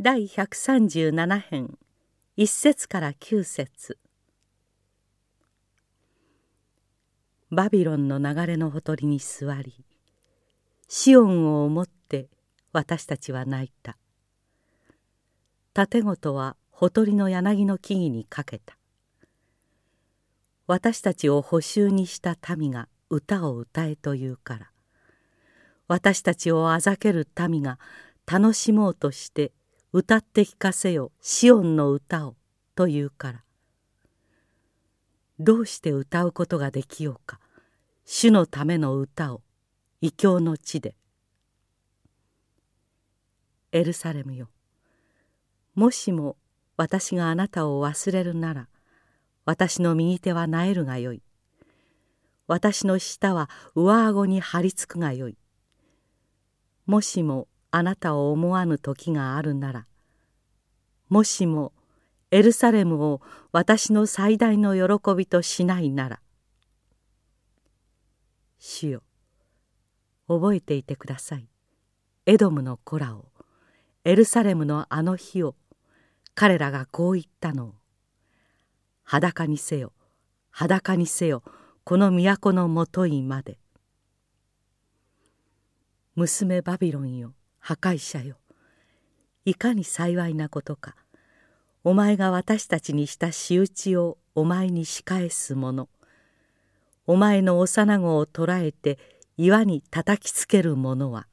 第137編一節から九節。バビロンの流れのほとりに座りシオンを思って私たちは泣いた。盾事はほとりの柳の木々にかけた。私たちを補修にした民が歌を歌えというから私たちをあざける民が楽しもうとして歌って聞かせよシオンの歌をというから。どうして歌うことができようか。主のための歌を異教の地で。エルサレムよ。もしも私があなたを忘れるなら私の右手はなえるがよい。私の舌は上顎に張り付くがよい。もしもあなたを思わぬ時があるならもしもエルサレムを私の最大の喜びとしないなら主よ覚えていてください。エドムの子らをエルサレムのあの日を彼らがこう言ったのを。裸にせよ裸にせよこの都のもといまで。娘バビロンよ破壊者よ。いかに幸いなことかお前が私たちにした仕打ちをお前に仕返す者お前の幼子を捕らえて岩に叩きつける者は